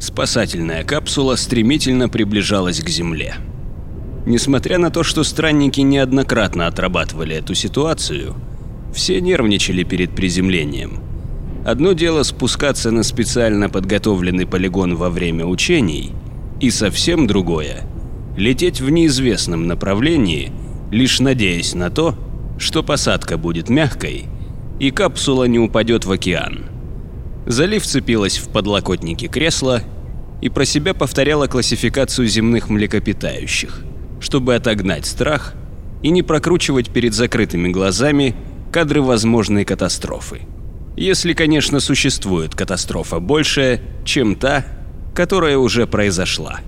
Спасательная капсула стремительно приближалась к Земле. Несмотря на то, что странники неоднократно отрабатывали эту ситуацию, все нервничали перед приземлением. Одно дело спускаться на специально подготовленный полигон во время учений, и совсем другое – лететь в неизвестном направлении, лишь надеясь на то, что посадка будет мягкой и капсула не упадет в океан. Залив цепилась в подлокотники кресла и про себя повторяла классификацию земных млекопитающих, чтобы отогнать страх и не прокручивать перед закрытыми глазами кадры возможной катастрофы. Если, конечно, существует катастрофа большая, чем та, которая уже произошла.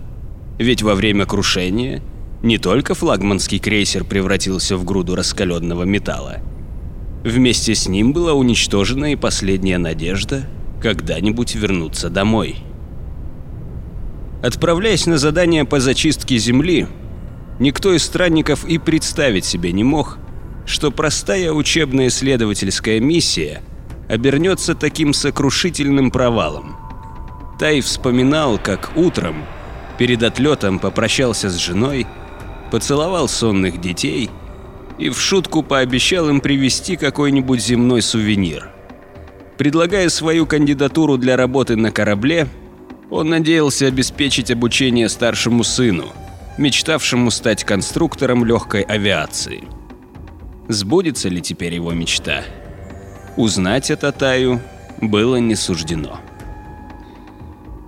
Ведь во время крушения не только флагманский крейсер превратился в груду раскаленного металла. Вместе с ним была уничтожена и последняя надежда когда-нибудь вернуться домой. Отправляясь на задание по зачистке Земли, никто из странников и представить себе не мог, что простая учебная исследовательская миссия обернется таким сокрушительным провалом. Тай вспоминал, как утром, перед отлетом попрощался с женой, поцеловал сонных детей и в шутку пообещал им привезти какой-нибудь земной сувенир. Предлагая свою кандидатуру для работы на корабле, он надеялся обеспечить обучение старшему сыну, мечтавшему стать конструктором легкой авиации. Сбудется ли теперь его мечта? Узнать это Таю было не суждено.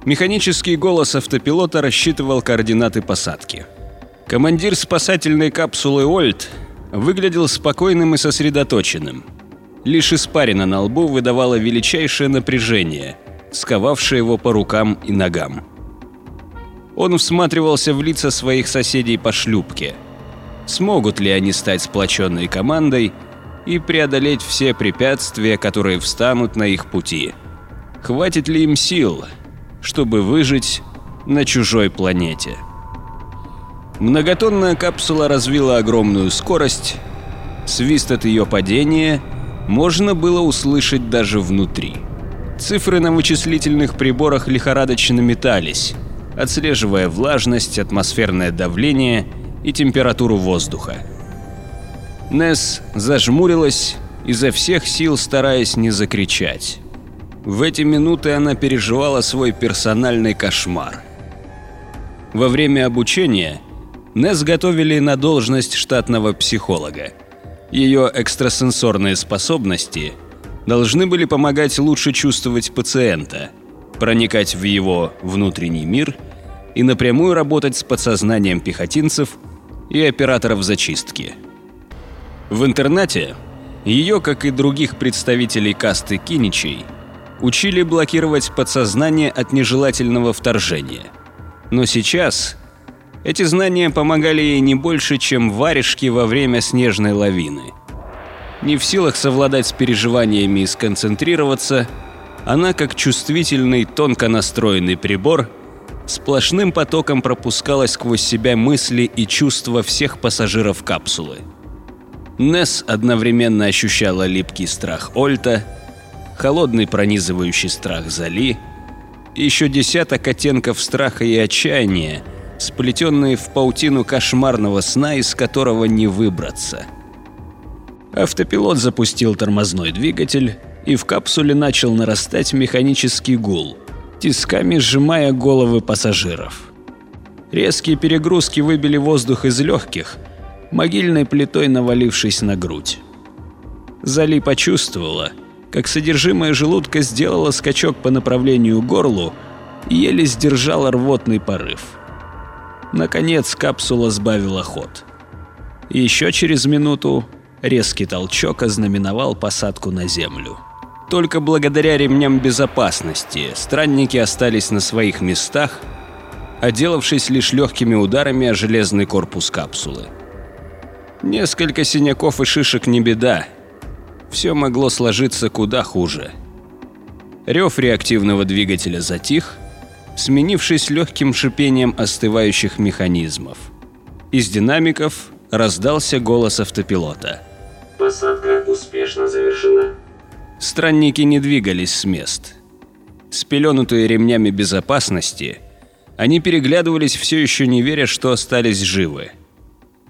Механический голос автопилота рассчитывал координаты посадки. Командир спасательной капсулы Ольд выглядел спокойным и сосредоточенным. Лишь испарина на лбу выдавала величайшее напряжение, сковавшее его по рукам и ногам. Он всматривался в лица своих соседей по шлюпке. Смогут ли они стать сплоченной командой и преодолеть все препятствия, которые встанут на их пути? Хватит ли им сил, чтобы выжить на чужой планете? Многотонная капсула развила огромную скорость. Свист от ее падения можно было услышать даже внутри. Цифры на вычислительных приборах лихорадочно метались, отслеживая влажность, атмосферное давление и температуру воздуха. Несс зажмурилась, изо всех сил стараясь не закричать. В эти минуты она переживала свой персональный кошмар. Во время обучения Несс готовили на должность штатного психолога. Ее экстрасенсорные способности должны были помогать лучше чувствовать пациента, проникать в его внутренний мир и напрямую работать с подсознанием пехотинцев и операторов зачистки. В интернате ее, как и других представителей касты киничей, учили блокировать подсознание от нежелательного вторжения. Но сейчас эти знания помогали ей не больше, чем варежки во время снежной лавины – не в силах совладать с переживаниями и сконцентрироваться, она, как чувствительный, тонко настроенный прибор, сплошным потоком пропускала сквозь себя мысли и чувства всех пассажиров капсулы. Несс одновременно ощущала липкий страх Ольта, холодный пронизывающий страх Зали, еще десяток оттенков страха и отчаяния, сплетенные в паутину кошмарного сна, из которого не выбраться – Автопилот запустил тормозной двигатель, и в капсуле начал нарастать механический гул, тисками сжимая головы пассажиров. Резкие перегрузки выбили воздух из легких, могильной плитой навалившись на грудь. Зали почувствовала, как содержимое желудка сделало скачок по направлению к горлу и еле сдержала рвотный порыв. Наконец капсула сбавила ход. Еще через минуту Резкий толчок ознаменовал посадку на землю. Только благодаря ремням безопасности странники остались на своих местах, отделавшись лишь легкими ударами о железный корпус капсулы. Несколько синяков и шишек не беда. Все могло сложиться куда хуже. Рев реактивного двигателя затих, сменившись легким шипением остывающих механизмов. Из динамиков раздался голос автопилота – Посадка успешно завершена. Странники не двигались с мест. спеленутые ремнями безопасности, они переглядывались, все еще не веря, что остались живы.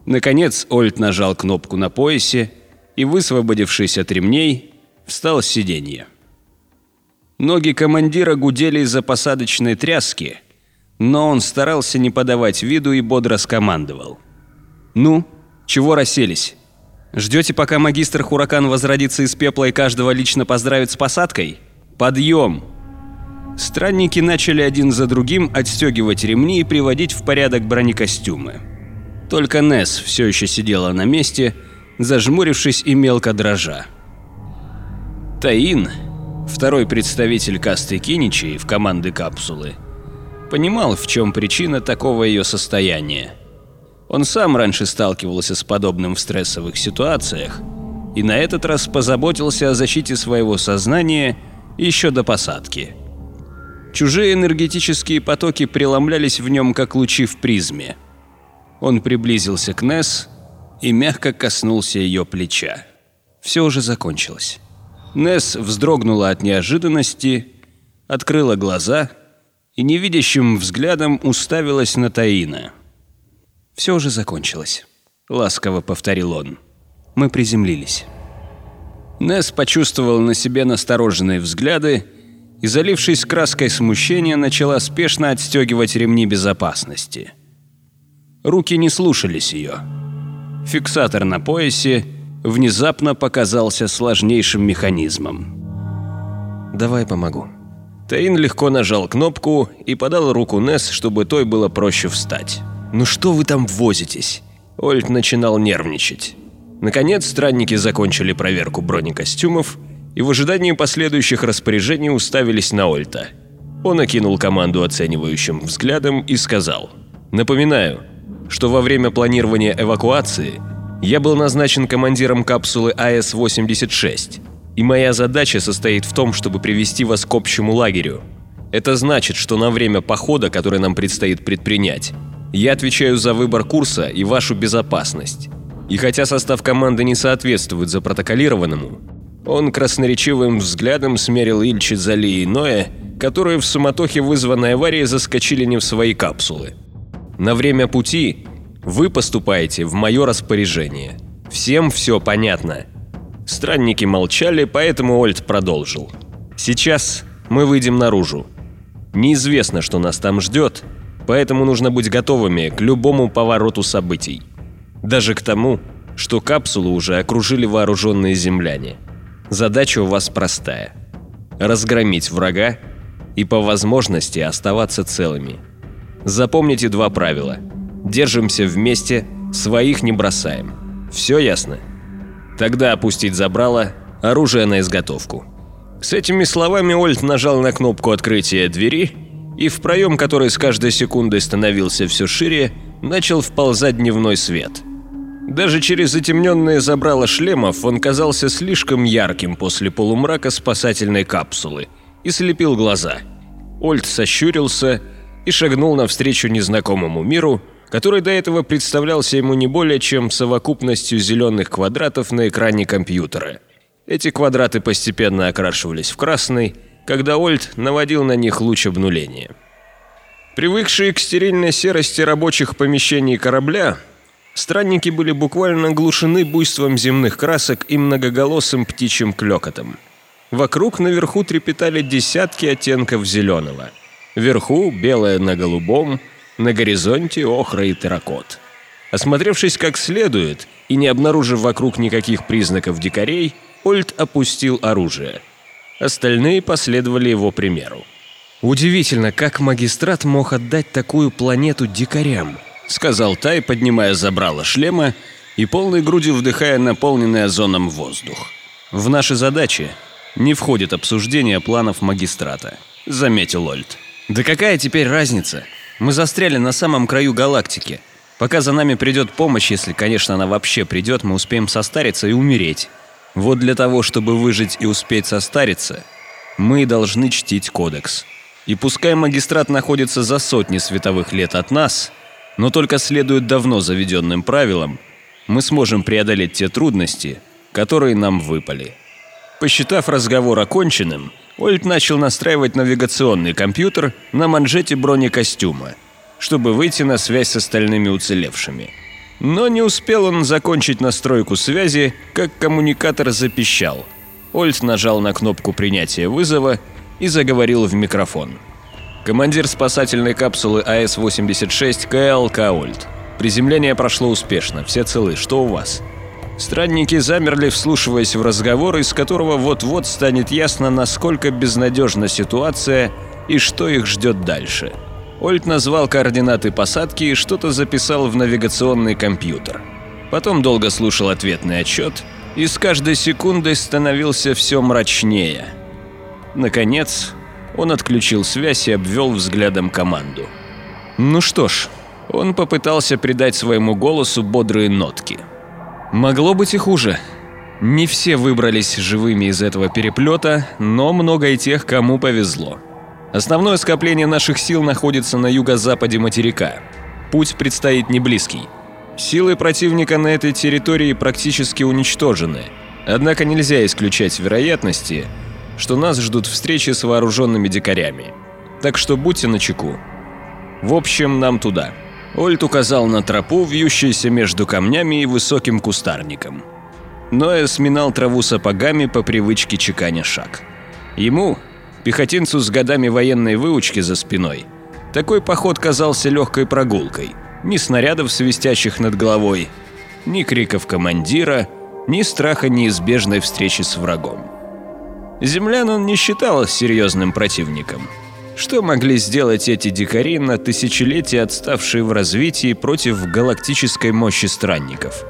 Наконец Ольд нажал кнопку на поясе и, высвободившись от ремней, встал с сиденья. Ноги командира гудели из-за посадочной тряски, но он старался не подавать виду и бодро скомандовал. «Ну, чего расселись? Ждете, пока магистр Хуракан возродится из пепла и каждого лично поздравит с посадкой? Подъем!» Странники начали один за другим отстегивать ремни и приводить в порядок бронекостюмы. Только Несс все еще сидела на месте, зажмурившись и мелко дрожа. Таин, второй представитель касты Киничей в команды капсулы, понимал, в чем причина такого ее состояния. Он сам раньше сталкивался с подобным в стрессовых ситуациях и на этот раз позаботился о защите своего сознания еще до посадки. Чужие энергетические потоки преломлялись в нем, как лучи в призме. Он приблизился к Несс и мягко коснулся ее плеча. Все уже закончилось. Несс вздрогнула от неожиданности, открыла глаза и невидящим взглядом уставилась на Таина. «Все уже закончилось», — ласково повторил он. «Мы приземлились». Несс почувствовал на себе настороженные взгляды и, залившись краской смущения, начала спешно отстегивать ремни безопасности. Руки не слушались ее. Фиксатор на поясе внезапно показался сложнейшим механизмом. «Давай помогу». Таин легко нажал кнопку и подал руку Несс, чтобы той было проще встать. «Ну что вы там возитесь?» Ольд начинал нервничать. Наконец, странники закончили проверку бронекостюмов и в ожидании последующих распоряжений уставились на Ольта. Он окинул команду оценивающим взглядом и сказал «Напоминаю, что во время планирования эвакуации я был назначен командиром капсулы АС-86, и моя задача состоит в том, чтобы привести вас к общему лагерю. Это значит, что на время похода, который нам предстоит предпринять, я отвечаю за выбор курса и вашу безопасность. И хотя состав команды не соответствует запротоколированному, он красноречивым взглядом смерил Ильчи Зали и Ноя, которые в суматохе вызванной аварии заскочили не в свои капсулы. На время пути вы поступаете в мое распоряжение. Всем все понятно. Странники молчали, поэтому Ольд продолжил. Сейчас мы выйдем наружу. Неизвестно, что нас там ждет, поэтому нужно быть готовыми к любому повороту событий. Даже к тому, что капсулу уже окружили вооруженные земляне. Задача у вас простая – разгромить врага и по возможности оставаться целыми. Запомните два правила. Держимся вместе, своих не бросаем. Все ясно? Тогда опустить забрало, оружие на изготовку. С этими словами Ольд нажал на кнопку открытия двери, и в проем, который с каждой секундой становился все шире, начал вползать дневной свет – даже через затемненные забрала шлемов он казался слишком ярким после полумрака спасательной капсулы и слепил глаза. Ольд сощурился и шагнул навстречу незнакомому миру, который до этого представлялся ему не более чем совокупностью зеленых квадратов на экране компьютера. Эти квадраты постепенно окрашивались в красный, когда Ольд наводил на них луч обнуления. Привыкшие к стерильной серости рабочих помещений корабля, Странники были буквально оглушены буйством земных красок и многоголосым птичьим клёкотом. Вокруг наверху трепетали десятки оттенков зеленого. Вверху белое на голубом, на горизонте охра и терракот. Осмотревшись как следует и не обнаружив вокруг никаких признаков дикарей, Ольд опустил оружие. Остальные последовали его примеру. Удивительно, как магистрат мог отдать такую планету дикарям –— сказал Тай, поднимая забрало шлема и полной грудью вдыхая наполненный озоном воздух. «В наши задачи не входит обсуждение планов магистрата», — заметил Ольд. «Да какая теперь разница? Мы застряли на самом краю галактики. Пока за нами придет помощь, если, конечно, она вообще придет, мы успеем состариться и умереть. Вот для того, чтобы выжить и успеть состариться, мы должны чтить кодекс. И пускай магистрат находится за сотни световых лет от нас — но только следует давно заведенным правилам, мы сможем преодолеть те трудности, которые нам выпали. Посчитав разговор оконченным, Ольд начал настраивать навигационный компьютер на манжете бронекостюма, чтобы выйти на связь с остальными уцелевшими. Но не успел он закончить настройку связи, как коммуникатор запищал. Ольд нажал на кнопку принятия вызова и заговорил в микрофон. Командир спасательной капсулы АС-86 КЛ Каольд. Приземление прошло успешно, все целы, что у вас? Странники замерли, вслушиваясь в разговор, из которого вот-вот станет ясно, насколько безнадежна ситуация и что их ждет дальше. Ольд назвал координаты посадки и что-то записал в навигационный компьютер. Потом долго слушал ответный отчет и с каждой секундой становился все мрачнее. Наконец, он отключил связь и обвел взглядом команду. Ну что ж, он попытался придать своему голосу бодрые нотки. Могло быть и хуже. Не все выбрались живыми из этого переплета, но много и тех, кому повезло. Основное скопление наших сил находится на юго-западе материка. Путь предстоит не близкий. Силы противника на этой территории практически уничтожены. Однако нельзя исключать вероятности, что нас ждут встречи с вооруженными дикарями. Так что будьте начеку. В общем, нам туда. Ольт указал на тропу, вьющуюся между камнями и высоким кустарником. Ноя сминал траву сапогами по привычке чеканя шаг. Ему, пехотинцу с годами военной выучки за спиной, такой поход казался легкой прогулкой. Ни снарядов, свистящих над головой, ни криков командира, ни страха неизбежной встречи с врагом. Землян он не считал серьезным противником. Что могли сделать эти дикари на тысячелетия отставшие в развитии против галактической мощи странников?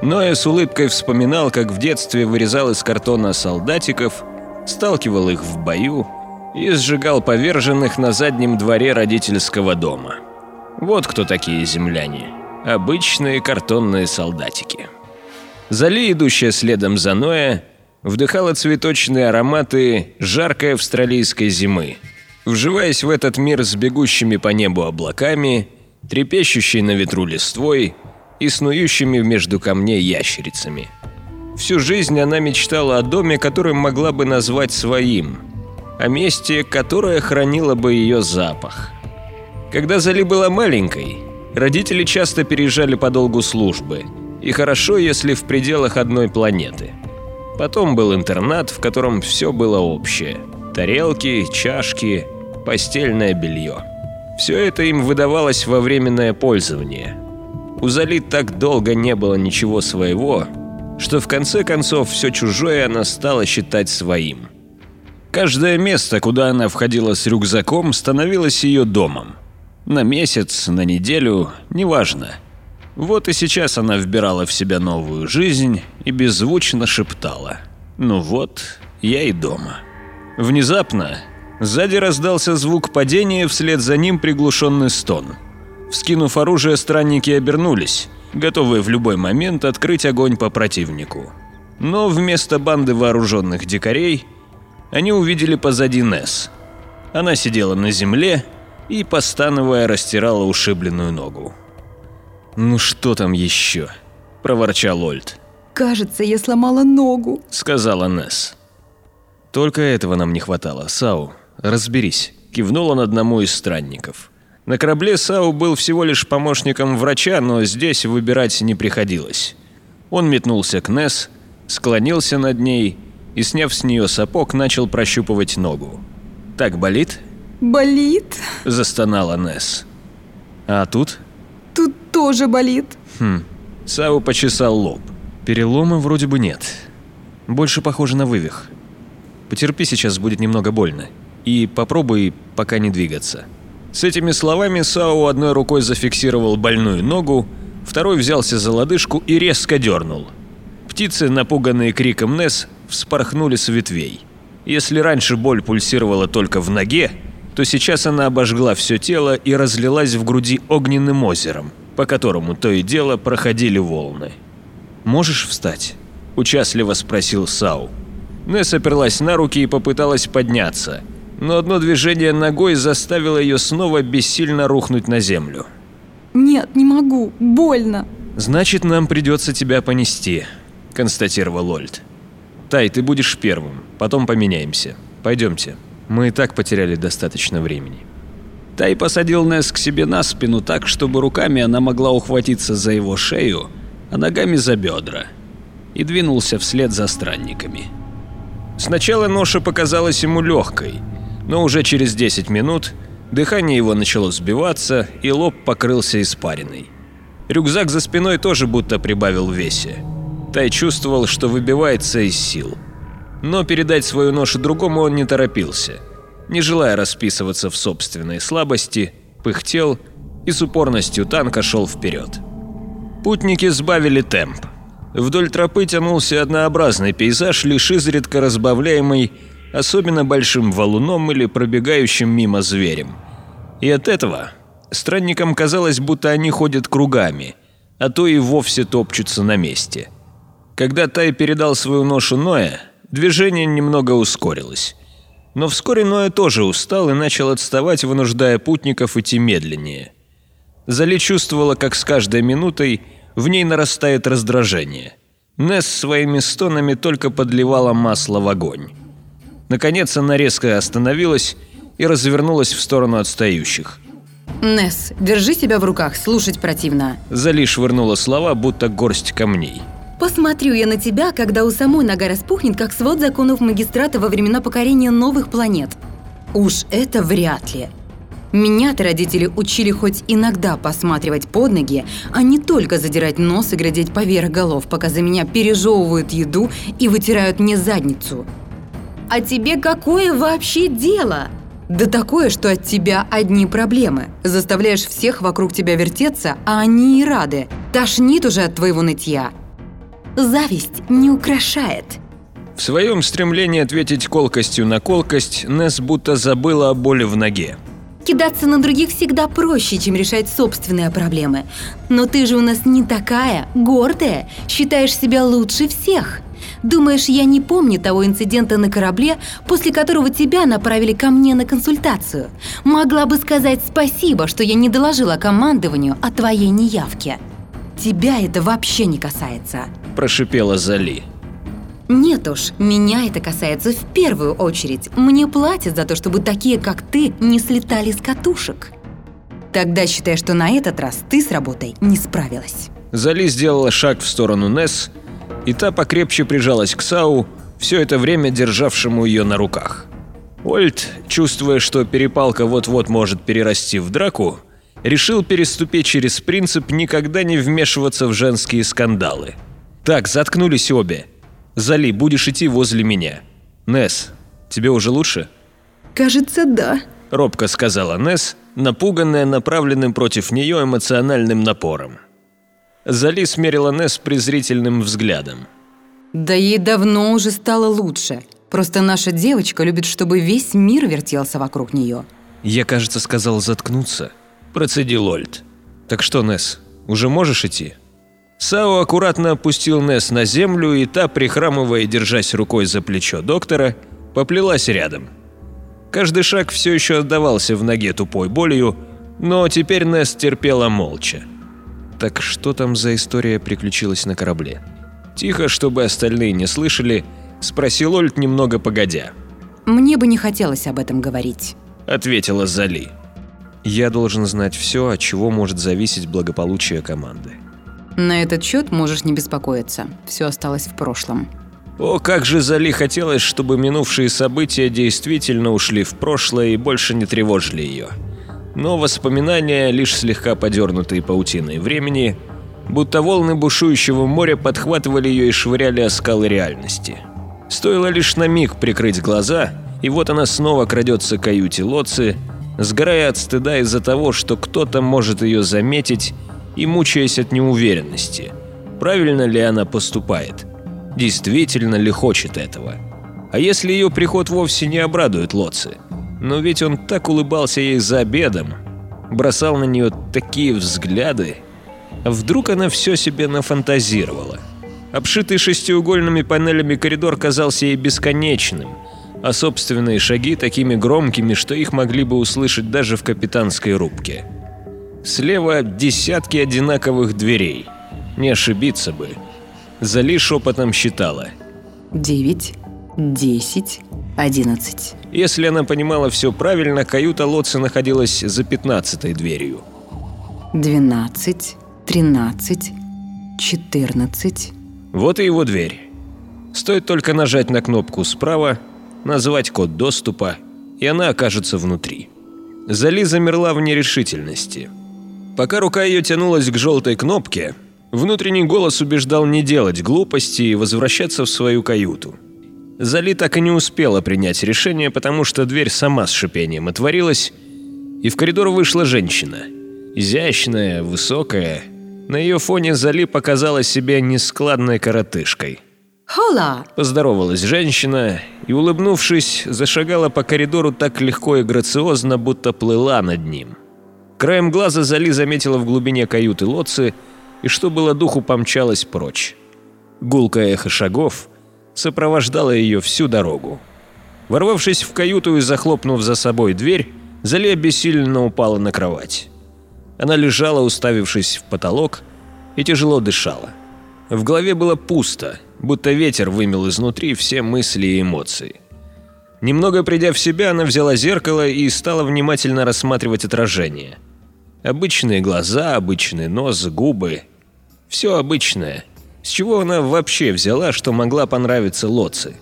Ноя с улыбкой вспоминал, как в детстве вырезал из картона солдатиков, сталкивал их в бою и сжигал поверженных на заднем дворе родительского дома. Вот кто такие земляне. Обычные картонные солдатики. Зали, идущая следом за Ноя, вдыхала цветочные ароматы жаркой австралийской зимы, вживаясь в этот мир с бегущими по небу облаками, трепещущей на ветру листвой и снующими между камней ящерицами. Всю жизнь она мечтала о доме, который могла бы назвать своим, о месте, которое хранило бы ее запах. Когда Зали была маленькой, родители часто переезжали по долгу службы, и хорошо, если в пределах одной планеты – Потом был интернат, в котором все было общее. Тарелки, чашки, постельное белье. Все это им выдавалось во временное пользование. У Зали так долго не было ничего своего, что в конце концов все чужое она стала считать своим. Каждое место, куда она входила с рюкзаком, становилось ее домом. На месяц, на неделю, неважно – вот и сейчас она вбирала в себя новую жизнь и беззвучно шептала «Ну вот, я и дома». Внезапно сзади раздался звук падения, вслед за ним приглушенный стон. Вскинув оружие, странники обернулись, готовые в любой момент открыть огонь по противнику. Но вместо банды вооруженных дикарей они увидели позади Несс. Она сидела на земле и, постановая, растирала ушибленную ногу. «Ну что там еще?» – проворчал Ольд. «Кажется, я сломала ногу», – сказала Несс. «Только этого нам не хватало. Сау, разберись», – кивнул он одному из странников. На корабле Сау был всего лишь помощником врача, но здесь выбирать не приходилось. Он метнулся к Несс, склонился над ней и, сняв с нее сапог, начал прощупывать ногу. «Так болит?» «Болит?» – застонала Несс. «А тут?» тоже болит. Хм. Сау почесал лоб. Перелома вроде бы нет. Больше похоже на вывих. Потерпи, сейчас будет немного больно. И попробуй пока не двигаться. С этими словами Сау одной рукой зафиксировал больную ногу, второй взялся за лодыжку и резко дернул. Птицы, напуганные криком Нес, вспорхнули с ветвей. Если раньше боль пульсировала только в ноге, то сейчас она обожгла все тело и разлилась в груди огненным озером – по которому то и дело проходили волны. «Можешь встать?» – участливо спросил Сау. Несс оперлась на руки и попыталась подняться, но одно движение ногой заставило ее снова бессильно рухнуть на землю. «Нет, не могу, больно». «Значит, нам придется тебя понести», – констатировал Ольд. «Тай, ты будешь первым, потом поменяемся». Пойдемте. Мы и так потеряли достаточно времени. Тай посадил Несс к себе на спину так, чтобы руками она могла ухватиться за его шею, а ногами за бедра, и двинулся вслед за странниками. Сначала ноша показалась ему легкой, но уже через 10 минут дыхание его начало сбиваться, и лоб покрылся испариной. Рюкзак за спиной тоже будто прибавил в весе. Тай чувствовал, что выбивается из сил. Но передать свою ношу другому он не торопился – не желая расписываться в собственной слабости, пыхтел и с упорностью танка шел вперед. Путники сбавили темп. Вдоль тропы тянулся однообразный пейзаж, лишь изредка разбавляемый особенно большим валуном или пробегающим мимо зверем. И от этого странникам казалось, будто они ходят кругами, а то и вовсе топчутся на месте. Когда Тай передал свою ношу Ноя, движение немного ускорилось. Но вскоре Ноя тоже устал и начал отставать, вынуждая путников идти медленнее. Зали чувствовала, как с каждой минутой в ней нарастает раздражение. Несс своими стонами только подливала масло в огонь. Наконец она резко остановилась и развернулась в сторону отстающих. «Несс, держи себя в руках, слушать противно». Зали швырнула слова, будто горсть камней. Посмотрю я на тебя, когда у самой нога распухнет, как свод законов магистрата во времена покорения новых планет. Уж это вряд ли. Меня-то родители учили хоть иногда посматривать под ноги, а не только задирать нос и глядеть поверх голов, пока за меня пережевывают еду и вытирают мне задницу. А тебе какое вообще дело? Да такое, что от тебя одни проблемы. Заставляешь всех вокруг тебя вертеться, а они и рады. Тошнит уже от твоего нытья. Зависть не украшает. В своем стремлении ответить колкостью на колкость, Несс будто забыла о боли в ноге. Кидаться на других всегда проще, чем решать собственные проблемы. Но ты же у нас не такая, гордая, считаешь себя лучше всех. Думаешь, я не помню того инцидента на корабле, после которого тебя направили ко мне на консультацию? Могла бы сказать спасибо, что я не доложила командованию о твоей неявке. Тебя это вообще не касается. – прошипела Зали. Нет уж, меня это касается в первую очередь. Мне платят за то, чтобы такие, как ты, не слетали с катушек. Тогда считай, что на этот раз ты с работой не справилась. Зали сделала шаг в сторону Несс, и та покрепче прижалась к Сау, все это время державшему ее на руках. Ольд, чувствуя, что перепалка вот-вот может перерасти в драку, решил переступить через принцип никогда не вмешиваться в женские скандалы – так, заткнулись обе. Зали, будешь идти возле меня. Нес, тебе уже лучше? Кажется, да. Робко сказала Нес, напуганная направленным против нее эмоциональным напором. Зали смерила Нес презрительным взглядом. Да ей давно уже стало лучше. Просто наша девочка любит, чтобы весь мир вертелся вокруг нее. Я, кажется, сказал заткнуться. Процедил Ольд. Так что, Нес, уже можешь идти? Сао аккуратно опустил Несс на землю, и та, прихрамывая держась рукой за плечо доктора, поплелась рядом. Каждый шаг все еще отдавался в ноге тупой болью, но теперь Несс терпела молча. Так что там за история приключилась на корабле? Тихо, чтобы остальные не слышали, спросил Ольд немного погодя. «Мне бы не хотелось об этом говорить», — ответила Зали. «Я должен знать все, от чего может зависеть благополучие команды», на этот счет можешь не беспокоиться. Все осталось в прошлом. О, как же Зали хотелось, чтобы минувшие события действительно ушли в прошлое и больше не тревожили ее. Но воспоминания, лишь слегка подернутые паутиной времени, будто волны бушующего моря подхватывали ее и швыряли о скалы реальности. Стоило лишь на миг прикрыть глаза, и вот она снова крадется к каюте Лоци, сгорая от стыда из-за того, что кто-то может ее заметить и мучаясь от неуверенности, правильно ли она поступает, действительно ли хочет этого. А если ее приход вовсе не обрадует Лоци? Но ведь он так улыбался ей за обедом, бросал на нее такие взгляды. Вдруг она все себе нафантазировала? Обшитый шестиугольными панелями коридор казался ей бесконечным, а собственные шаги такими громкими, что их могли бы услышать даже в капитанской рубке. Слева десятки одинаковых дверей. Не ошибиться бы. Зали шепотом считала. Девять, десять, одиннадцать. Если она понимала все правильно, каюта Лотца находилась за пятнадцатой дверью. Двенадцать, тринадцать, четырнадцать. Вот и его дверь. Стоит только нажать на кнопку справа, назвать код доступа, и она окажется внутри. Зали замерла в нерешительности. Пока рука ее тянулась к желтой кнопке, внутренний голос убеждал не делать глупости и возвращаться в свою каюту. Зали так и не успела принять решение, потому что дверь сама с шипением отворилась, и в коридор вышла женщина. Изящная, высокая. На ее фоне Зали показала себя нескладной коротышкой. Хола! Поздоровалась женщина и, улыбнувшись, зашагала по коридору так легко и грациозно, будто плыла над ним. Краем глаза Зали заметила в глубине каюты лодцы и что было духу помчалась прочь. Гулкое эхо шагов сопровождало ее всю дорогу. Ворвавшись в каюту и захлопнув за собой дверь, Зали обессиленно упала на кровать. Она лежала, уставившись в потолок, и тяжело дышала. В голове было пусто, будто ветер вымел изнутри все мысли и эмоции. Немного придя в себя, она взяла зеркало и стала внимательно рассматривать отражение. Обычные глаза, обычный нос, губы. Все обычное. С чего она вообще взяла, что могла понравиться Лоци?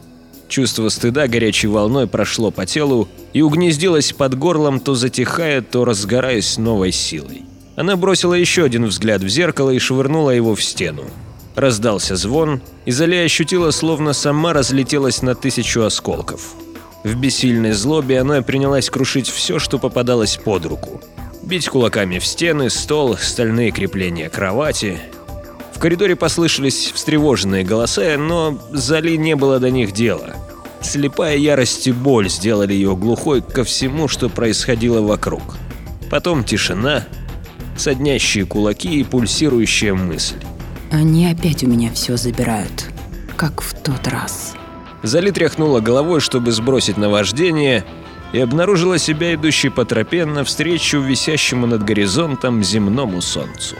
Чувство стыда горячей волной прошло по телу и угнездилось под горлом, то затихая, то разгораясь новой силой. Она бросила еще один взгляд в зеркало и швырнула его в стену. Раздался звон, и Зале ощутила, словно сама разлетелась на тысячу осколков. В бессильной злобе она принялась крушить все, что попадалось под руку. Бить кулаками в стены, стол, стальные крепления кровати. В коридоре послышались встревоженные голоса, но Зали не было до них дела. Слепая ярость и боль сделали ее глухой ко всему, что происходило вокруг. Потом тишина, соднящие кулаки и пульсирующая мысль. Они опять у меня все забирают, как в тот раз. Зали тряхнула головой, чтобы сбросить наваждение, и обнаружила себя идущей по тропе навстречу висящему над горизонтом земному солнцу.